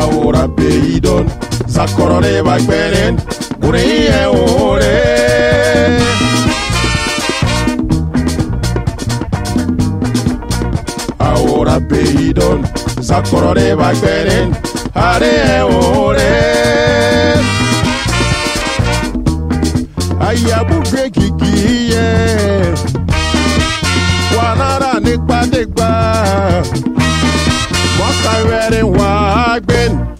ahora peyi don zakɔrɔ de ba gbɛlen gure yɛ wore. awora de ba are e ore. daddy Wagman.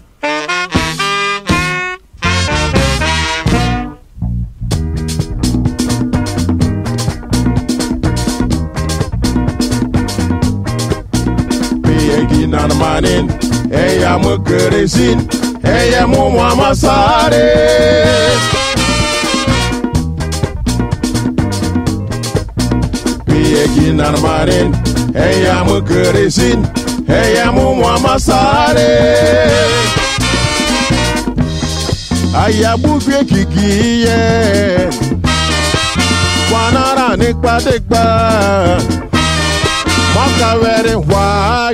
Nana manin, hey ya mu keresin, hey ya mu masare. Pie ginar manin, hey ya mu keresin, ẹyẹ mú wọn má sáré. àyàbùgbé kìkì yẹ wanara nípadégbà mọ́kàwẹ́rẹ́ wàá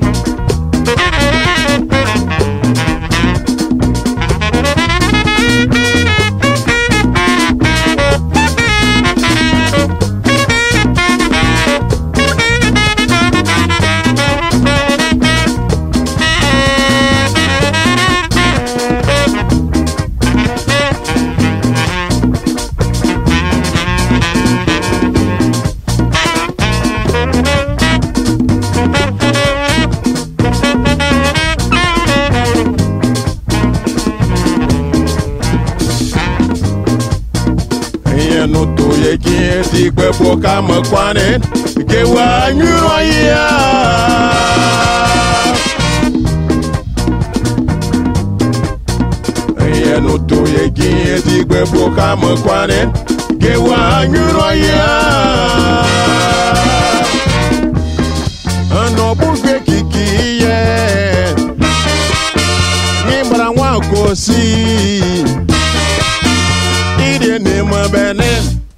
esi ikpepụ ka makwane kewanyụ onye ya ihe n'ụtụ ya gị ihe ezi ikpepụ ka makwane kewanyụ onye ya n'ọbụghị na ihe ịgbara